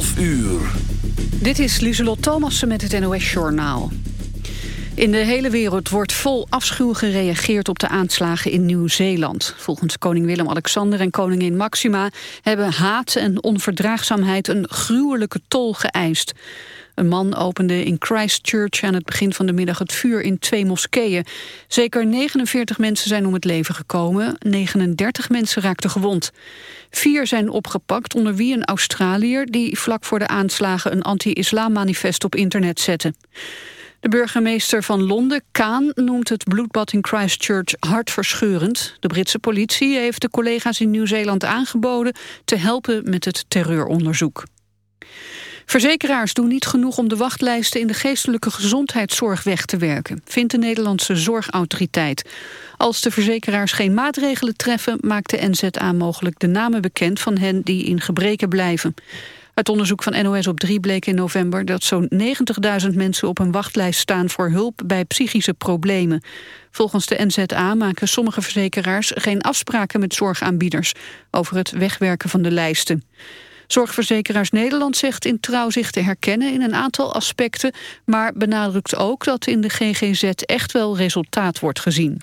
12 uur. Dit is Lieselot Thomassen met het NOS-journaal. In de hele wereld wordt vol afschuw gereageerd op de aanslagen in Nieuw-Zeeland. Volgens koning Willem-Alexander en koningin Maxima... hebben haat en onverdraagzaamheid een gruwelijke tol geëist. Een man opende in Christchurch aan het begin van de middag het vuur in twee moskeeën. Zeker 49 mensen zijn om het leven gekomen, 39 mensen raakten gewond. Vier zijn opgepakt, onder wie een Australiër... die vlak voor de aanslagen een anti-islam manifest op internet zette. De burgemeester van Londen, Kaan, noemt het bloedbad in Christchurch hartverscheurend. De Britse politie heeft de collega's in Nieuw-Zeeland aangeboden te helpen met het terreuronderzoek. Verzekeraars doen niet genoeg om de wachtlijsten in de geestelijke gezondheidszorg weg te werken, vindt de Nederlandse Zorgautoriteit. Als de verzekeraars geen maatregelen treffen, maakt de NZA mogelijk de namen bekend van hen die in gebreken blijven. Uit onderzoek van NOS op 3 bleek in november dat zo'n 90.000 mensen op een wachtlijst staan voor hulp bij psychische problemen. Volgens de NZA maken sommige verzekeraars geen afspraken met zorgaanbieders over het wegwerken van de lijsten. Zorgverzekeraars Nederland zegt in trouw zich te herkennen in een aantal aspecten, maar benadrukt ook dat in de GGZ echt wel resultaat wordt gezien.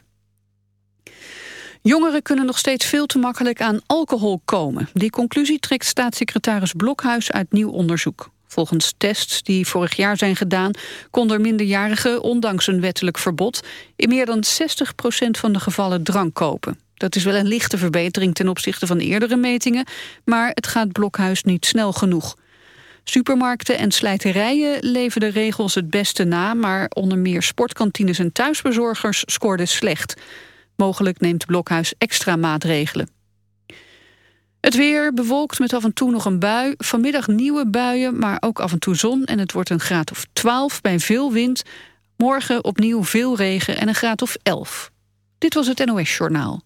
Jongeren kunnen nog steeds veel te makkelijk aan alcohol komen. Die conclusie trekt staatssecretaris Blokhuis uit nieuw onderzoek. Volgens tests die vorig jaar zijn gedaan... konden minderjarigen, ondanks een wettelijk verbod... in meer dan 60% van de gevallen drank kopen. Dat is wel een lichte verbetering ten opzichte van eerdere metingen... maar het gaat Blokhuis niet snel genoeg. Supermarkten en slijterijen leven de regels het beste na... maar onder meer sportkantines en thuisbezorgers scoorden slecht. Mogelijk neemt Blokhuis extra maatregelen. Het weer bewolkt met af en toe nog een bui. Vanmiddag nieuwe buien, maar ook af en toe zon. En het wordt een graad of 12 bij veel wind. Morgen opnieuw veel regen en een graad of 11. Dit was het NOS Journaal.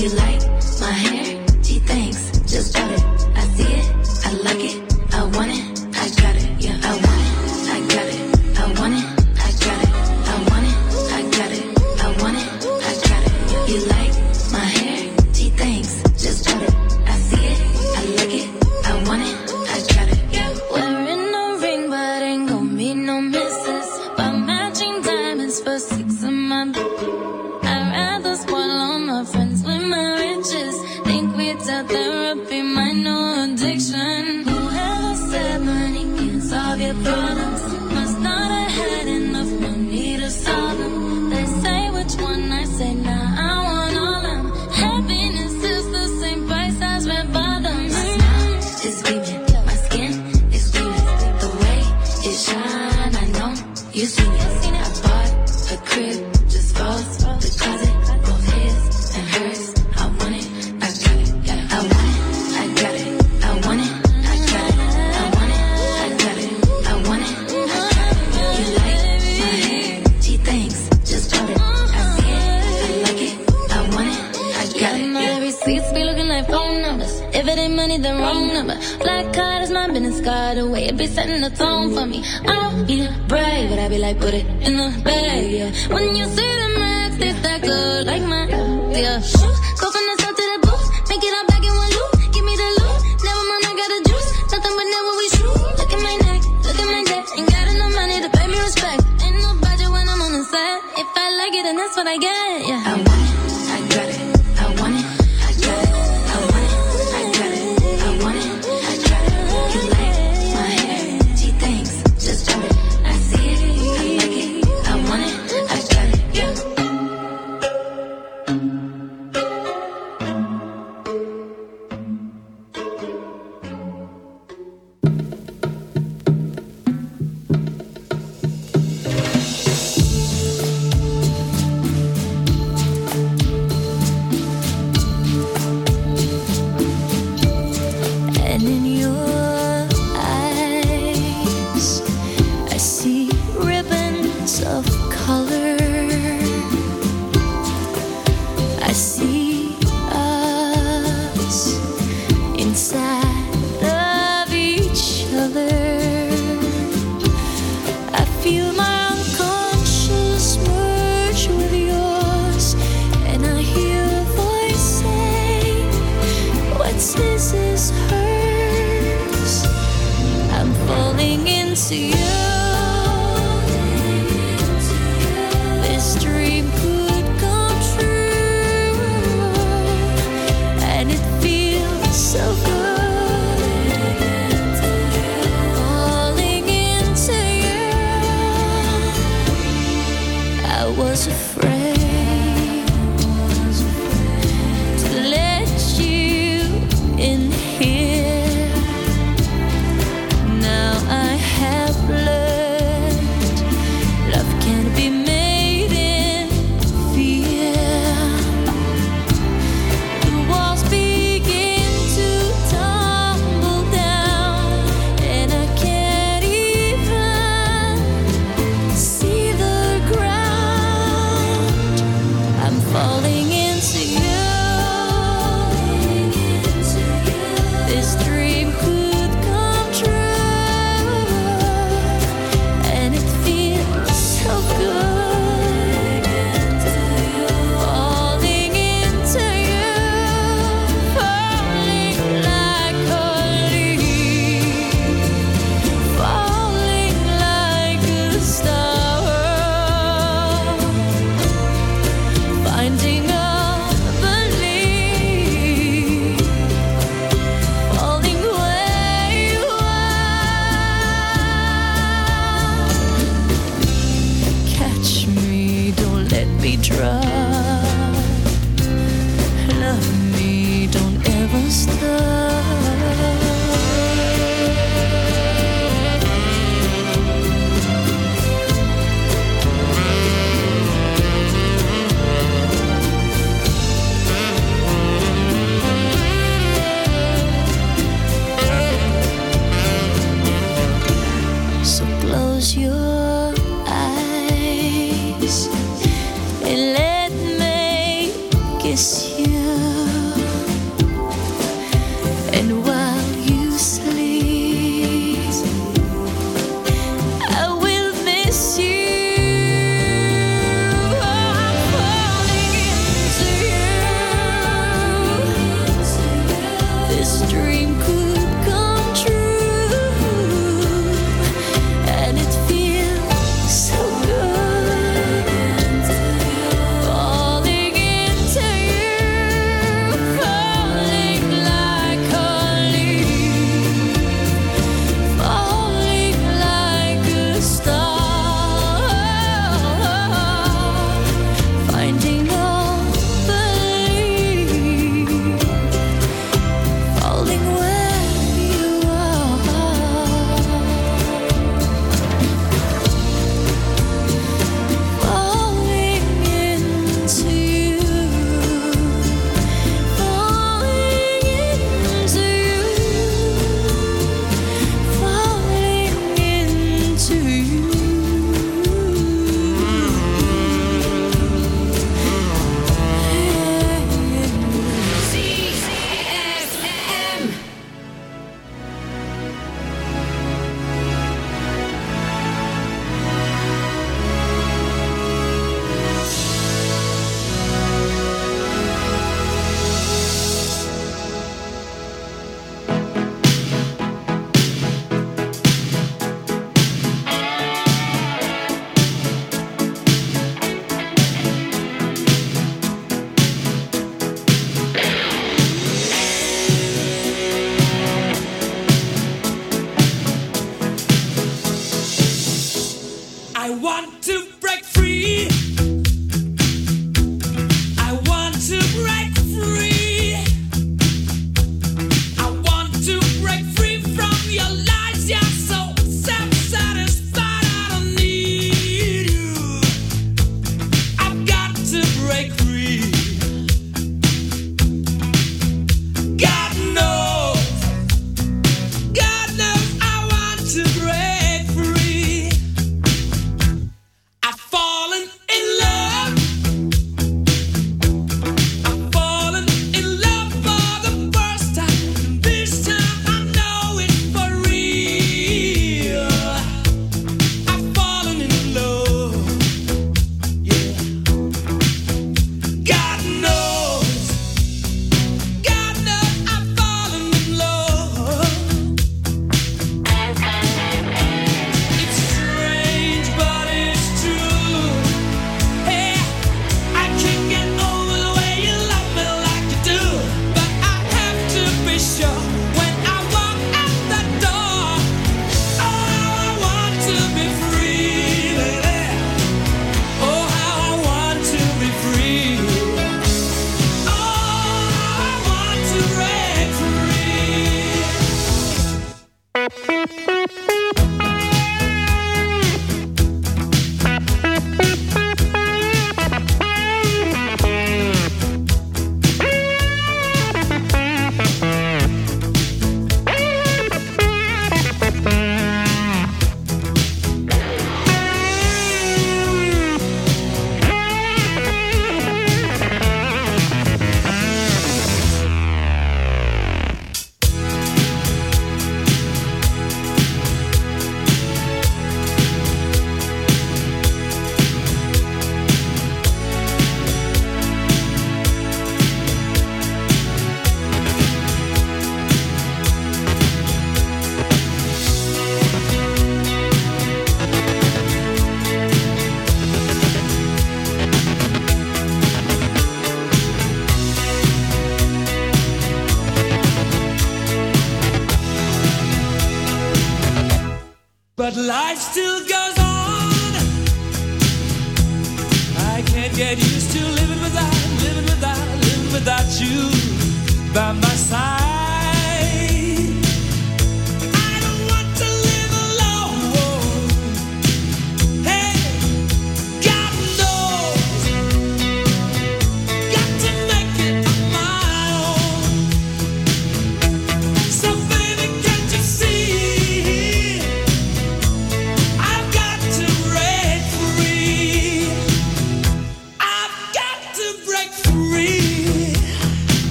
you like.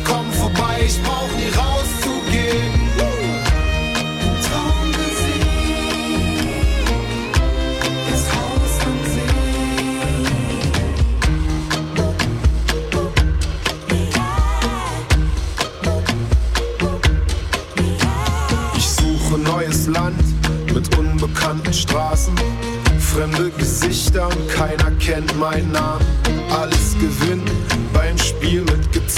Mm, kommen vorbei, ich brauch nie rauszugehen. Mit unbekannten Straßen. Fremde Gesichter und keiner kennt meinen Namen. Alles gewinnen beim Spiel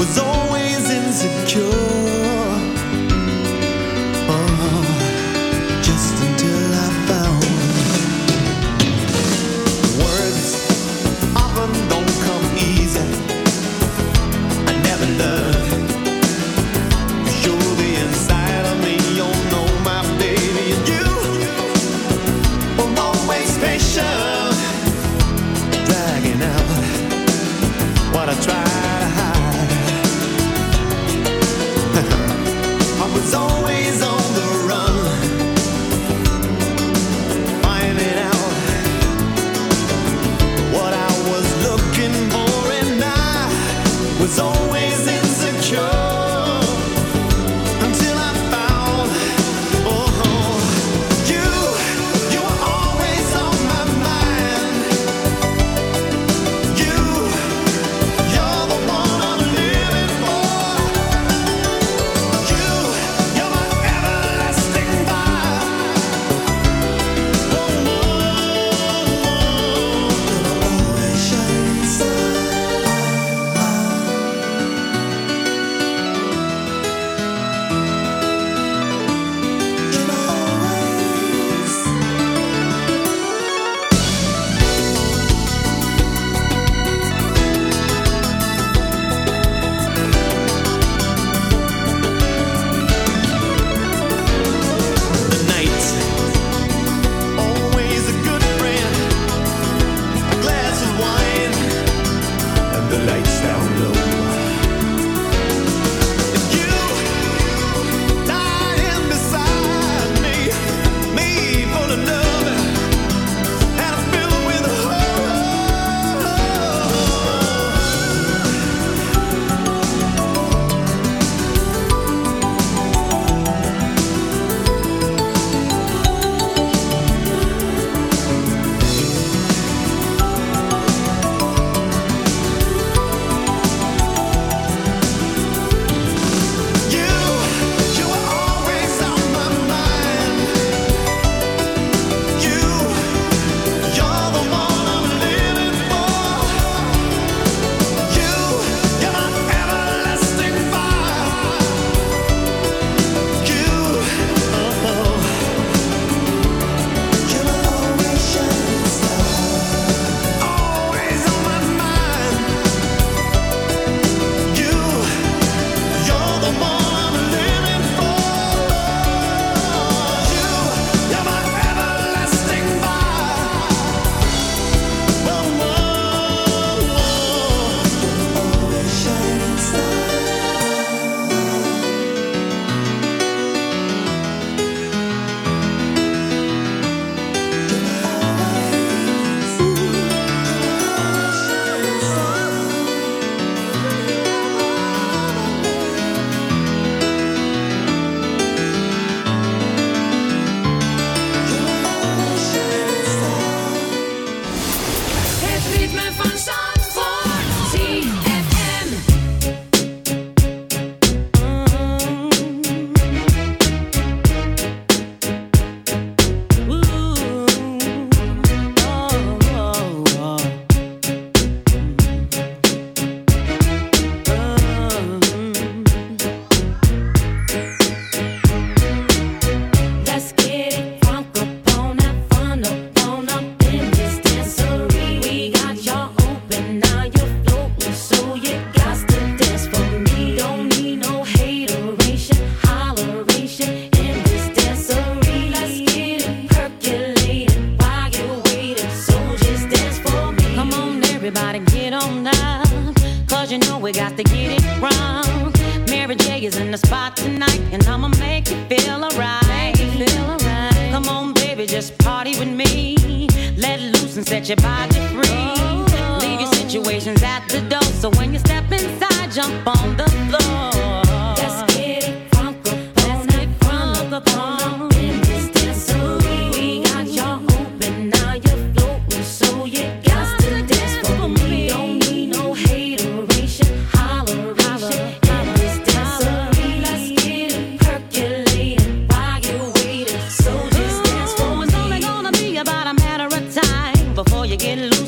was all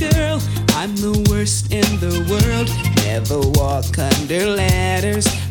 Girl. I'm the worst in the world. Never walk under ladders.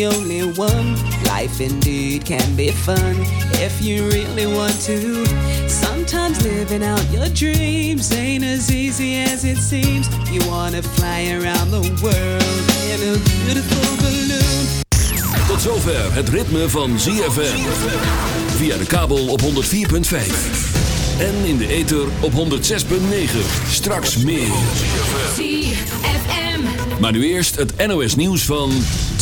The only one. Life indeed can be fun if you really want to. Sometimes living out your dreams ain't as easy as it seems. You wanna fly around the world in a beautiful balloon. Tot zover het ritme van ZFM. Via de kabel op 104.5. En in de ether op 106.9. Straks meer. ZFM. Maar nu eerst het NOS nieuws van...